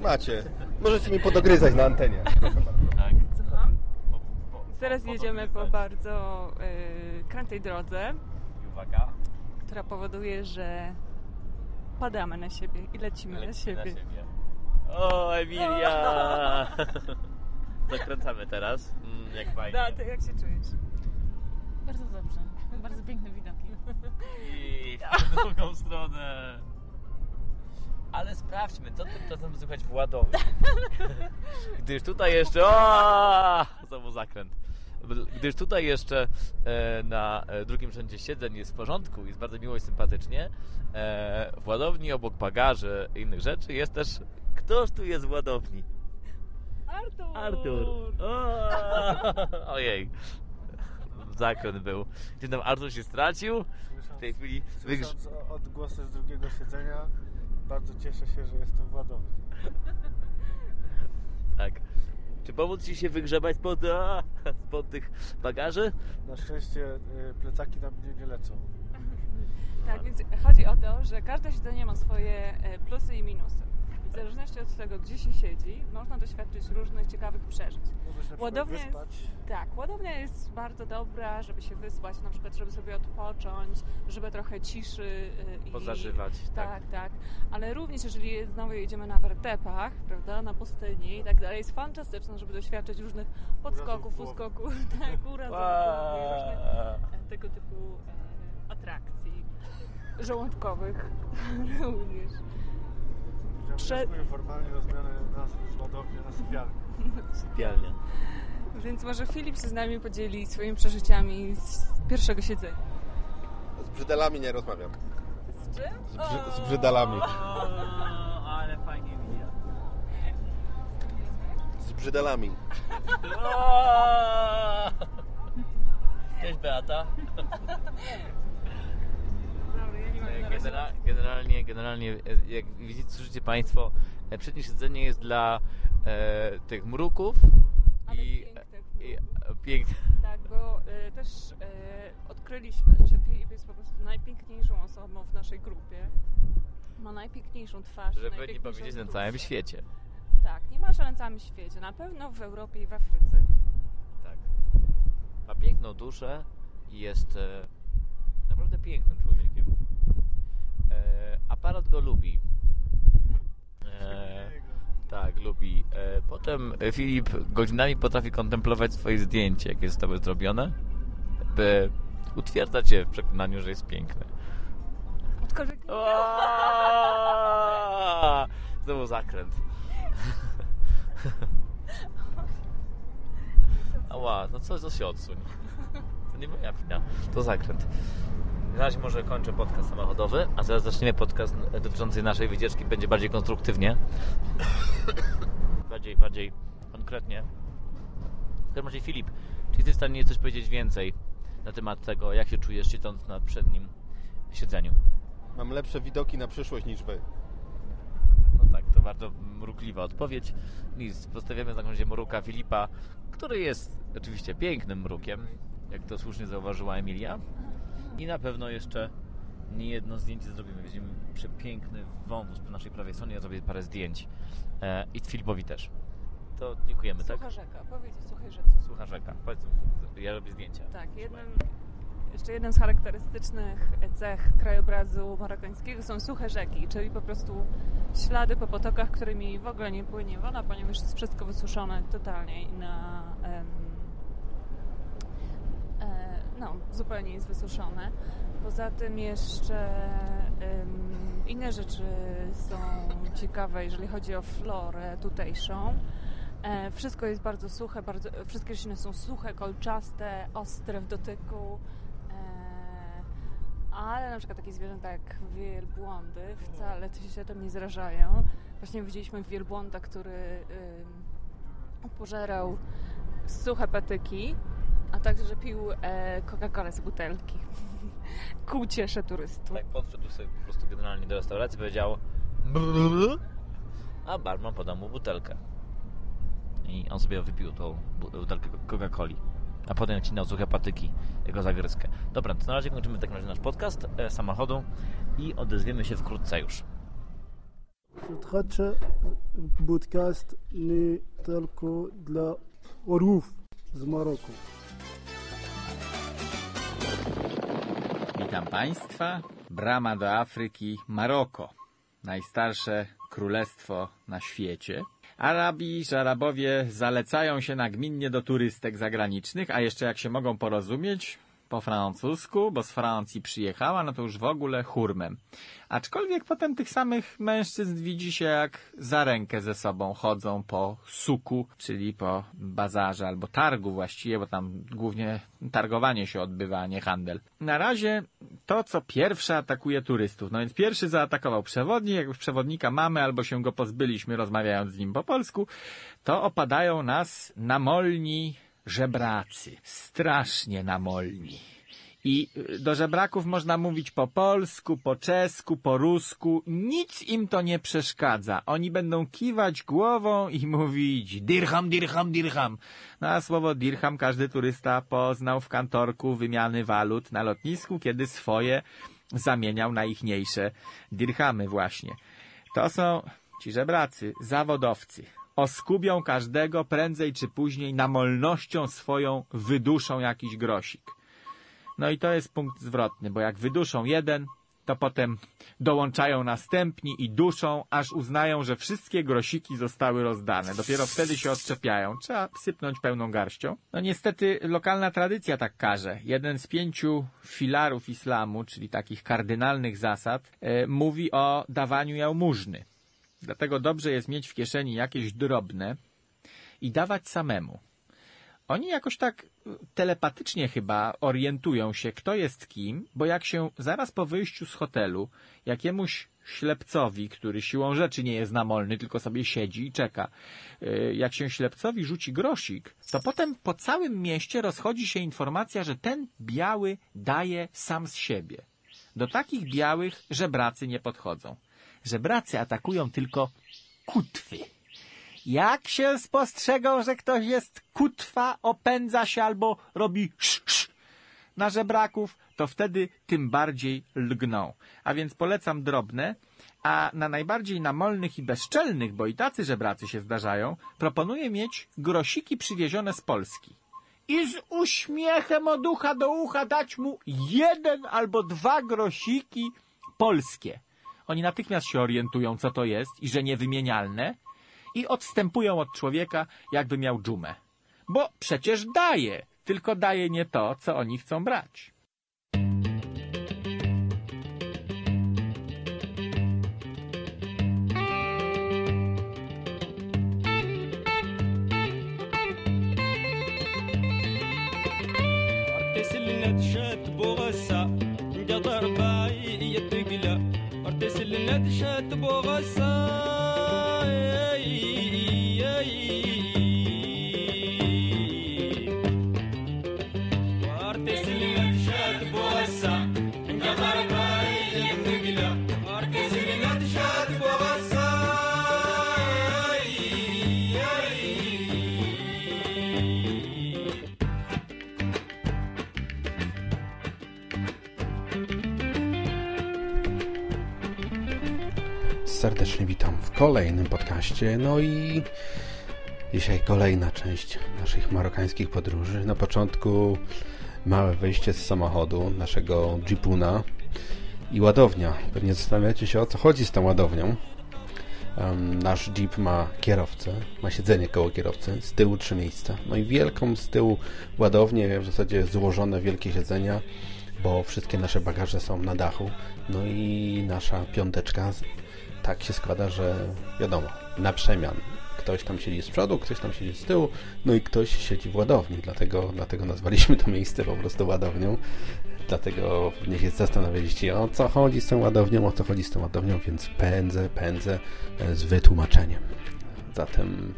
Macie. Możecie mi podogryzać na antenie. Tak. Słucham? Po- po- Teraz po- jedziemy po bardzo y, krętej drodze, I Uwaga. która powoduje, że padamy na siebie i lecimy na Lecimy siebie. O, Emilia! Zakręcamy teraz. Mm, jak fajnie. Da, ty jak się czujesz? Bardzo dobrze. Bardzo piękne widoki. I w drugą stronę. Ale sprawdźmy, co tymczasem słychać w ładowni. Gdyż tutaj jeszcze... O! Znowu zakręt. Gdyż tutaj jeszcze e, na e, drugim rzędzie siedzeń jest w porządku, jest bardzo miło i sympatycznie. E, w ładowni obok bagaży i innych rzeczy jest też... Ktoż tu jest w ładowni? Artur! Artur. O, ojej. Zakręt był. Gdzie tam Artur się stracił? W tej chwili wygrz... Słysząc odgłosy z drugiego siedzenia, bardzo cieszę się, że jestem w ładowni. Tak. Czy pomóc Ci się wygrzebać spod, a, spod tych bagaży? Na szczęście y, plecaki na mnie nie lecą. Tak, więc chodzi o to, że każde siedzenie ma swoje e, plusy i zależności od tego, gdzie się siedzi, można doświadczyć różnych ciekawych przeżyć. Można się na przykład Ładownia jest, wyspać. tak, ładownia jest bardzo dobra, żeby się wyspać, na przykład, żeby sobie odpocząć, żeby trochę ciszy y, i Pozażywać, tak. Tak, tak. Ale również jeżeli znowu jedziemy na wertepach, prawda, na pustyni i tak dalej, jest fantastyczne, żeby doświadczyć różnych podskoków, uskoków, tak, urazów różnych tego typu e, atrakcji żołądkowych również. Ja Prze- formalnie o zmianę nazwy z ładowni na sypialnię. Sypialnia. Więc może Filip się z nami podzieli swoimi przeżyciami z pierwszego siedzenia. Z brzydelami nie rozmawiam. Z czym? Z, brzy, z brzydalami. O, ale fajnie mija. Z brzydelami. O! Cześć Beata. Generalnie, generalnie, e, jak widzicie, słyszycie Państwo, e, przednie siedzenie jest dla e, tych mruków Ale i, pięknych i e, piękne. Tak, bo y, też y, odkryliśmy, że Filip jest po prostu najpiękniejszą osobą w naszej grupie. Ma najpiękniejszą twarz. Żeby nie powiedzieć na całym świecie. Tak, nie ma że na całym świecie. Na pewno w Europie i w Afryce. Tak. Ma piękną duszę i jest e, naprawdę pięknym człowiekiem. Aparat go lubi. E, tak, lubi. E, potem Filip godzinami potrafi kontemplować swoje zdjęcie, jakie zostały zrobione, by utwierdzać się w przekonaniu, że jest nie Aaaa! Znowu zakręt. Ała, no co, co się odsuń? To nie moja wina, to zakręt. Na razie może kończę podcast samochodowy, a zaraz zaczniemy podcast dotyczący naszej wycieczki. Będzie bardziej konstruktywnie. Bardziej, bardziej konkretnie. W każdym razie Filip, czy jesteś w stanie coś powiedzieć więcej na temat tego, jak się czujesz siedząc na przednim siedzeniu? Mam lepsze widoki na przyszłość niż wy. No tak, to bardzo mrukliwa odpowiedź. Nic, postawiamy na razie mruka Filipa, który jest oczywiście pięknym mrukiem, jak to słusznie zauważyła Emilia. I na pewno jeszcze nie jedno zdjęcie zrobimy. Widzimy przepiękny wąwóz po naszej prawej stronie. Ja zrobię parę zdjęć. E, I Filipowi też. To dziękujemy, tak? Sucha rzeka, powiedz o suchej rzece. Słucha rzeka. Powiedz, ja robię zdjęcia. Tak, jednym, jeszcze jednym z charakterystycznych cech krajobrazu marokańskiego są suche rzeki, czyli po prostu ślady po potokach, którymi w ogóle nie płynie woda, ponieważ jest wszystko wysuszone totalnie i na... em, no, zupełnie jest wysuszone. Poza tym jeszcze em, inne rzeczy są ciekawe, jeżeli chodzi o florę tutejszą. E, wszystko jest bardzo suche, bardzo, wszystkie rośliny są suche, kolczaste, ostre w dotyku. E, ale na przykład takie zwierzęta jak wielbłądy wcale się tym nie zrażają. Właśnie widzieliśmy wielbłąda, który ym, pożerał suche patyki, a także pił e, Coca-Colę z butelki. Ku ciesze turystów. Tak, podszedł sobie po prostu generalnie do restauracji, powiedział "Brrr", a barman podał mu butelkę. I on sobie wypił tą bu- butelkę Coca-Coli. A potem odcinał suche patyki, jego zagryzkę. Dobra, to na razie kończymy w takim razie nasz podcast e, samochodu i odezwiemy się wkrótce już. Słuchajcie, podcast nie tylko dla orłów z Maroku. Witam Państwa. Brama do Afryki, Maroko. Najstarsze królestwo na świecie. Arabi, Arabowie zalecają się nagminnie do turystek zagranicznych, a jeszcze jak się mogą porozumieć, po francusku, bo z Francji przyjechała, no to już w ogóle hurmem. Aczkolwiek potem tych samych mężczyzn widzi się jak za rękę ze sobą chodzą po suku, czyli po bazarze albo targu właściwie, bo tam głównie targowanie się odbywa, a nie handel. Na razie to, co pierwsze atakuje turystów. No więc pierwszy zaatakował przewodnik, jak już przewodnika mamy albo się go pozbyliśmy rozmawiając z nim po polsku, to opadają nas namolni żebracy. Strasznie namolni. I y, do żebraków można mówić po polsku, po czesku, po rusku. Nic im to nie przeszkadza. Oni będą kiwać głową i mówić dirham, dirham, dirham. No a słowo dirham każdy turysta poznał w kantorku wymiany walut na lotnisku, kiedy swoje zamieniał na ichniejsze dirhamy właśnie. To są ci żebracy, zawodowcy. Oskubią każdego prędzej czy później namolnością swoją wyduszą jakiś grosik. No i to jest punkt zwrotny, bo jak wyduszą jeden, to potem dołączają następni i duszą, aż uznają, że wszystkie grosiki zostały rozdane. Dopiero wtedy się odczepiają. Trzeba sypnąć pełną garścią. No niestety lokalna tradycja tak każe. Jeden z pięciu filarów islamu, czyli takich kardynalnych zasad, e, mówi o dawaniu jałmużny. Dlatego dobrze jest mieć w kieszeni jakieś drobne i dawać samemu. Oni jakoś tak telepatycznie chyba orientują się, kto jest kim, bo jak się zaraz po wyjściu z hotelu jakiemuś ślepcowi, który siłą rzeczy nie jest namolny, tylko sobie siedzi i czeka, yy, jak się ślepcowi rzuci grosik, to potem po całym mieście rozchodzi się informacja, że ten biały daje sam z siebie. Do takich białych żebracy nie podchodzą. Żebracy atakują tylko kutwy. Jak się spostrzegą, że ktoś jest kutwa, opędza się albo robi sz, sz na żebraków, to wtedy tym bardziej lgną. A więc polecam drobne, a na najbardziej namolnych i bezczelnych, bo i tacy żebracy się zdarzają, proponuję mieć grosiki przywiezione z Polski. I z uśmiechem od ucha do ucha dać mu jeden albo dwa grosiki polskie. Oni natychmiast się orientują, co to jest i że niewymienialne i odstępują od człowieka, jakby miał dżumę. Bo przecież daje, tylko daje nie to, co oni chcą brać. ارتسل لا تشات Serdecznie witam w kolejnym podcaście. No i dzisiaj kolejna część naszych marokańskich podróży. Na początku małe wyjście z samochodu naszego Jeepuna i ładownia. Pewnie zastanawiacie się o co chodzi z tą ładownią. Nasz Jeep ma kierowcę, ma siedzenie koło kierowcy, z tyłu trzy miejsca. No i wielką z tyłu ładownię, w zasadzie złożone wielkie siedzenia, bo wszystkie nasze bagaże są na dachu. No i nasza piąteczka tak się składa, że wiadomo, na przemian. Ktoś tam siedzi z przodu, ktoś tam siedzi z tyłu, no i ktoś siedzi w ładowni, dlatego, dlatego nazwaliśmy to miejsce po prostu ładownią. Dlatego pewnie się zastanawialiście, o co chodzi z tą ładownią, o co chodzi z tą ładownią, więc pędzę, pędzę e, z wytłumaczeniem. Zatem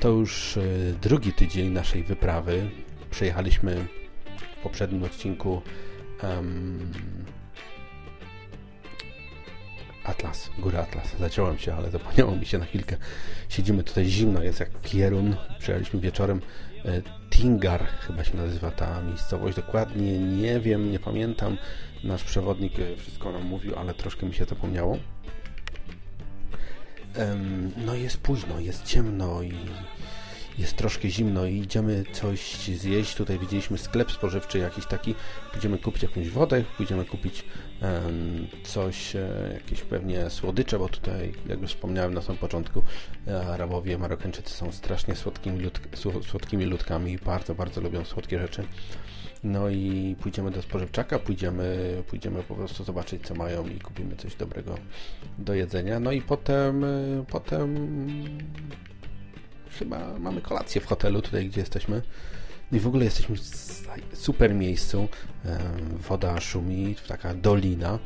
to już e, drugi tydzień naszej wyprawy. Przejechaliśmy w poprzednim odcinku em, Atlas, góra Atlas. Zaciąłem się, ale zapomniało mi się na chwilkę. Siedzimy tutaj zimno, jest jak pierun. Przyjechaliśmy wieczorem. E, Tingar chyba się nazywa ta miejscowość. Dokładnie nie wiem, nie pamiętam. Nasz przewodnik e, wszystko nam mówił, ale troszkę mi się zapomniało. no jest późno, jest ciemno i jest troszkę zimno i idziemy coś zjeść. Tutaj widzieliśmy sklep spożywczy jakiś taki. Pójdziemy kupić jakąś wodę, pójdziemy kupić em, coś, e, jakieś pewnie słodycze, bo tutaj, jak już wspomniałem na samym początku, e, Arabowie, Marokańczycy są strasznie słodkimi, słodkimi ludkami i bardzo, bardzo lubią słodkie rzeczy. No i pójdziemy do spożywczaka, pójdziemy, pójdziemy po prostu zobaczyć, co mają i kupimy coś dobrego do jedzenia. No i potem, e, potem chyba mamy kolację w hotelu, tutaj gdzie jesteśmy. I w ogóle jesteśmy w super miejscu. Woda szumi, taka dolina.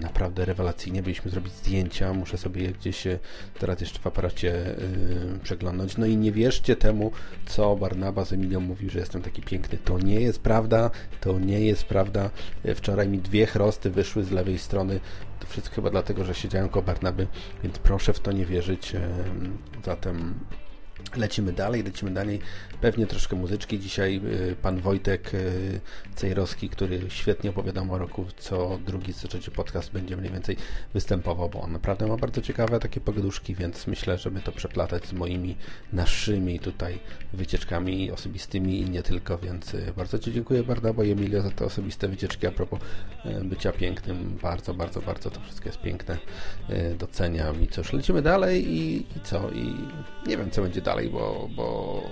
Naprawdę rewelacyjnie. Byliśmy zrobić zdjęcia. Muszę sobie je gdzieś e, teraz jeszcze w aparacie y, przeglądnąć. No i nie wierzcie temu, co Barnaba z Emilią mówił, że jestem taki piękny. To nie jest prawda. To nie jest prawda. E, Wczoraj mi dwie chrosty wyszły z lewej strony. To wszystko chyba dlatego, że siedziałem koło Barnaby, więc proszę w to nie wierzyć. Em, Zatem Lecimy dalej, lecimy dalej. Pewnie troszkę muzyczki. Dzisiaj y, pan Wojtek y, Cejrowski, który świetnie opowiada o Maroku, co drugi, co trzeci podcast będzie mniej więcej występował, bo on naprawdę ma bardzo ciekawe takie pogaduszki, więc myślę, żeby to przeplatać z moimi naszymi tutaj wycieczkami osobistymi i nie tylko, więc y, bardzo Ci dziękuję Barnabo i Emilio za te osobiste wycieczki a propos bycia pięknym. Bardzo, bardzo, bardzo to wszystko jest piękne. Doceniam i cóż, lecimy dalej i, i co? I nie wiem, co będzie dalej, bo, bo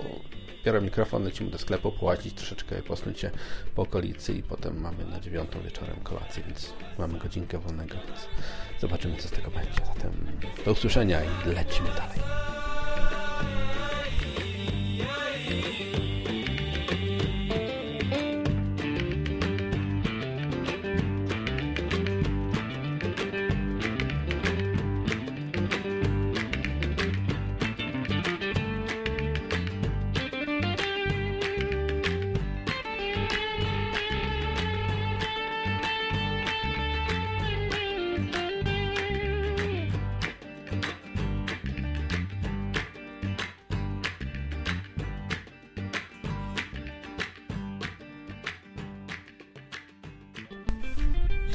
biorę mikrofon, lecimy do sklepu, płacić troszeczkę, posnąć się po okolicy i potem mamy na dziewiątą wieczorem kolację, więc mamy godzinkę wolnego, więc zobaczymy, co z tego będzie. Zatem do usłyszenia i lecimy dalej.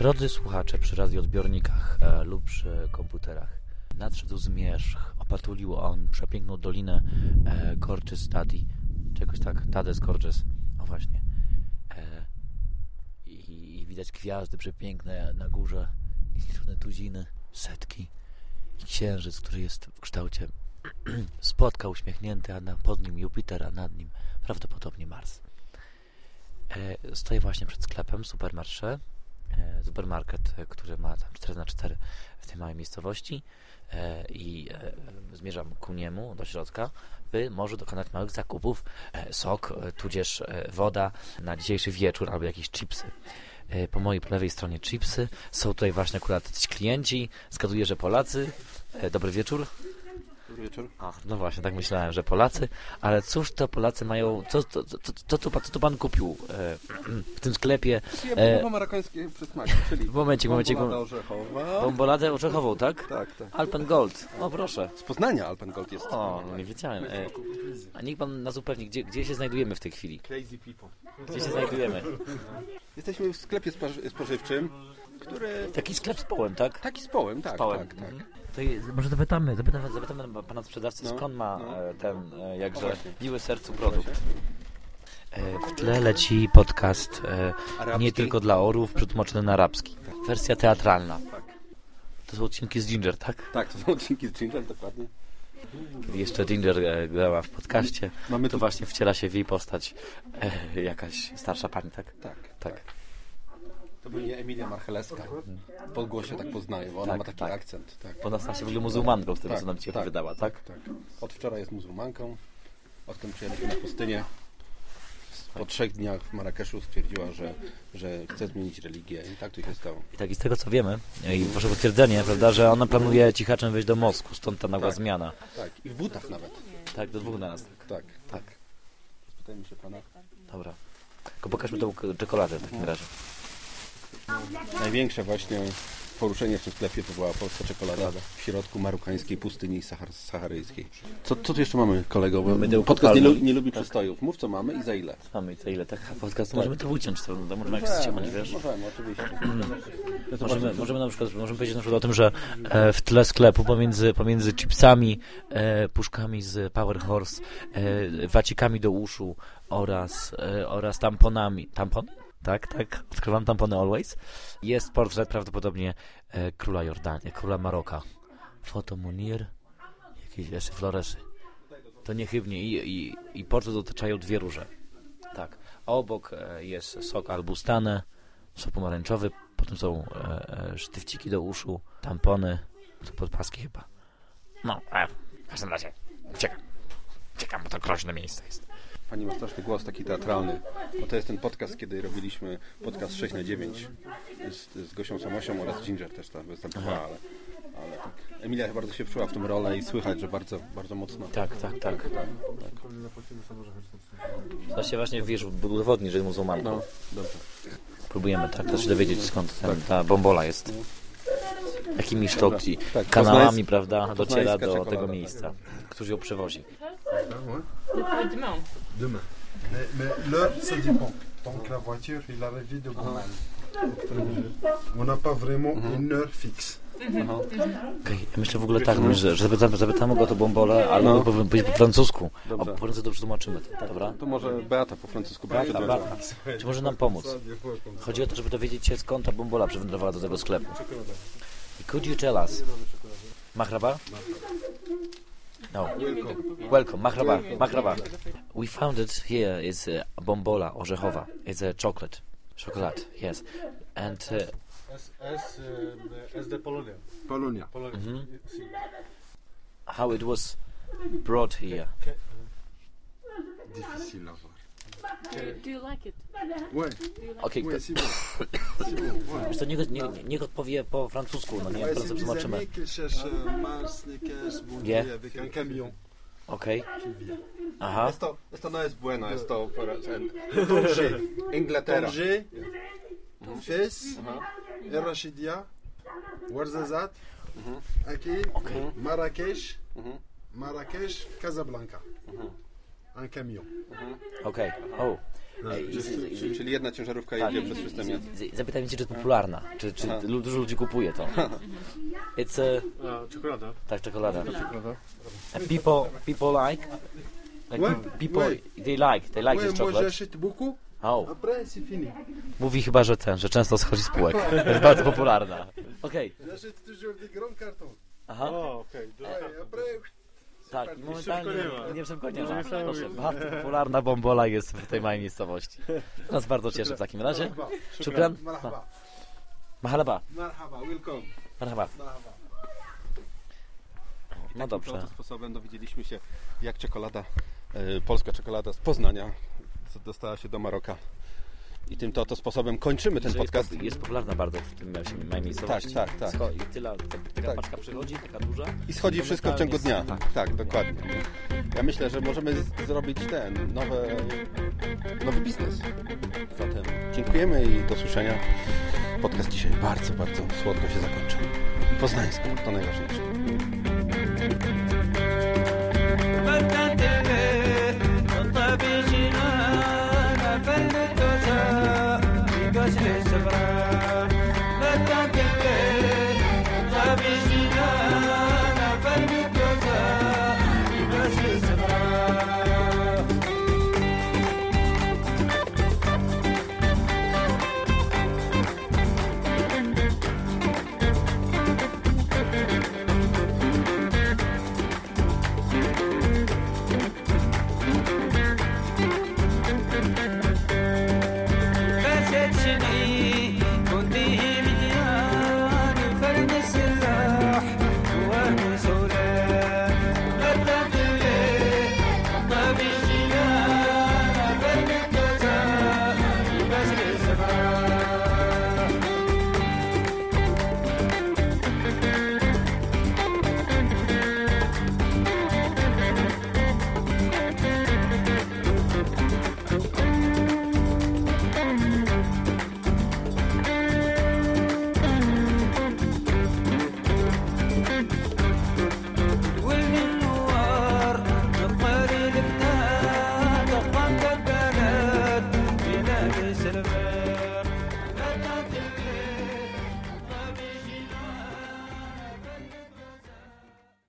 Drodzy słuchacze przy radioodbiornikach e, lub przy komputerach, nadszedł zmierzch, opatulił on przepiękną dolinę e, Gorges Stadi, czegoś tak, Tades Gorges, o właśnie. E, i, I widać gwiazdy przepiękne na górze, niezliczone tuziny, setki i księżyc, który jest w kształcie spotka uśmiechnięty, a na, pod nim Jupiter, a nad nim prawdopodobnie Mars. E, stoję właśnie przed sklepem Supermarché, supermarket, e, który ma tam 4 na 4 w tej małej miejscowości e, i e, zmierzam ku niemu do środka, by może dokonać małych zakupów, e, sok, e, tudzież e, woda na dzisiejszy wieczór albo jakieś chipsy. E, Po mojej lewej stronie chipsy. Są tutaj właśnie akurat ci klienci. Zgaduję, że Polacy. E, Dobry wieczór. Dobry wieczór. A, no właśnie, tak myślałem, że Polacy, ale cóż to Polacy mają, co, co, co, co, co, co, co pan kupił e, w tym sklepie? Ja e, marokańskie przysmaki, czyli W momencie, w momencie, bombolada orzechowa. bomboladę orzechową, tak? Tak, tak. Alpen Gold, o proszę. Z Poznania Alpengold jest. O, nie wiedziałem. E, a niech pan nas upewni, gdzie, gdzie się znajdujemy w tej chwili? Crazy people. Gdzie się znajdujemy? Jesteśmy w sklepie spoży- spożywczym, który... Taki sklep z połem, tak? Taki z połem, tak, Z połem. tak, tak. To może zapytamy, zapytamy, zapytamy pana sprzedawcy, No, skąd ma no. e, ten e, jakże właśnie. miły sercu produkt. E, w tle leci podcast e, Arabski. nie tylko dla orów, przetłumaczony na arabski. Wersja teatralna. Tak. To są odcinki z Ginger, tak? Tak, to są odcinki z Ginger, dokładnie. Jeszcze Ginger e, grała w podcaście, Mamy to tu... właśnie wciela się w jej postać e, jakaś starsza pani, tak? Tak, Tak. To będzie Emilia Marcheleska. Po głosie tak poznaję, bo ona Tak, ma taki tak. akcent. Tak. Bo ona się w ogóle muzułmanką, z tego Tak, co nam dzisiaj tak, wydała, tak? tak. Od wczoraj jest muzułmanką. Odkąd przyjechaliśmy na pustynię. Po trzech dniach w Marrakeszu stwierdziła, że, że chce zmienić religię i tak to się stało. I tak i z tego co wiemy, i wasze potwierdzenie, prawda, że ona planuje cichaczem wejść do Mosku, stąd ta nagła Tak. zmiana. Tak, i w butach nawet. Tak, do dwóch na nas. Tak. Tak. tak. Spytajmy się pana. Dobra. Tylko pokażmy tą czekoladę w takim razie. Największe właśnie poruszenie w tym sklepie wywołała polska czekolada w środku marokańskiej pustyni sahar saharyjskiej. Co, co tu jeszcze mamy, kolego? Bo Mydełko podcast nie, palmy. lu- nie lubi przystojów. Mów, co mamy i za ile. Mamy co ile tak podcast, możemy to uciąć, to, to możemy jak chcemy, wiesz? Możemy, oczywiście. Możemy, możemy na przykład możemy powiedzieć na przykład o tym, że e, w tle sklepu pomiędzy, pomiędzy chipsami, e, puszkami z Power Horse, e, wacikami do uszu oraz, e, oraz tamponami. Tampon? Tak, tak. Odkrywam tampony Always. Jest portret prawdopodobnie e, króla Jordanii, króla Maroka. Foto Munir, jakieś esy floresy. To niechybnie. I, i, i portret otaczają dwie róże. Tak. A obok e, jest sok albustane, sok pomarańczowy, potem są e, e, sztywciki do uszu, tampony, to podpaski chyba. No, e, w każdym razie uciekam. Uciekam, bo to groźne miejsce jest. Pani ma straszny głos taki teatralny. Bo to jest ten podcast, kiedy robiliśmy podcast 6 na 9 z, z Gosią Samosią oraz Ginger też tam występowała, ale, ale tak. Emilia chyba bardzo się wczuła w tą rolę i słychać, że bardzo, bardzo mocno. Tak, tak, tak. Dużo To się właśnie, wiesz, udowodni, że jest muzułmanką. No, dobrze. Próbujemy tak też się dowiedzieć, skąd ten, ta bombola jest. Jakimi sztoki, Tak, kanałami, poznańs- prawda, dociera do tego miejsca. Którzy ją przewozi. Demain. Mais, mais l'heure, ça dépend. Donc la voiture, il arrive vite de Bourgogne. On n'a pas vraiment une heure fixe. Ja myślę w ogóle tak, że, że zapytamy, zapytamy go o to bombolę, ale No. no. powinien powiedzieć po francusku. A Dobrze. po francusku to przetłumaczymy, to, dobra? To może Beata po francusku Beata, Beata, czy może nam pomóc? Chodzi o to, żeby dowiedzieć się skąd ta bombola przywędrowała do tego sklepu. Could you tell us? Mahraba? No. Welcome, Mahraba, Mahraba. We found it here is a bombola orzechowa. It's a chocolate. Chocolate, yes. And uh, S, S, euh, S de Polonia. Polonia. Polonia. Mhm. How it was brought here. Difficile à voir. Do you like it? Ouais, Okej, ouais, okay, c'est bon. C'est bon, ouais. wiesz co, niech, niech, niech odpowie po francusku, no nie, Ouais, c'est mes zobaczymy. amis qui cherchent euh, Mars, Snickers, Bourdieu Yeah. avec un camion Okej, qui vient. aha. Jest to, jest to no jest bueno, jest to ten, Tanger, Inglaterra. Tanger, Fès, El Rachidia, Ouarzazate, Akil, Marrakech, Marrakech, Casablanca. Un camion. Okej, o. Ej, je z- fais- z- Czyli jedna ciężarówka Tak, jedzie przez system. zapytaj mnie, czy to jest popularna, czy, czy Aha. dużo ludzi kupuje to. It's a, A, czekolada. tak, czekolada. Czekolada. People, people like, like people, they like, they like this chocolate. Oh, mówi chyba, że ten, że często schodzi z półek. Jest bardzo popularna. Okej, cartons. aha, tak, momentalnie nie przepłynie. Proszę, bardzo popularna bombola jest w tej mojej miejscowości. Nas bardzo cieszy w takim razie. Szukran. Marhaba. Marhaba. Welcome. Marhaba. No dobrze. Takim sposobem dowiedzieliśmy się, jak czekolada, e, polska czekolada z Poznania dostała się do Maroka. I tym to oto sposobem kończymy ten podcast. Jest, jest popularna bardzo w tym małej miejscowości. Tak, tak, tak. Scho- I tyle, ta, taka Tak. paczka przychodzi, taka duża. I schodzi wszystko w ciągu dnia. Tak. Tak, dokładnie. Ja myślę, że możemy zrobić ten nowe, nowy biznes. Zatem dziękujemy i do słyszenia. Podcast dzisiaj bardzo, bardzo słodko się zakończył. Poznańsko, to najważniejsze.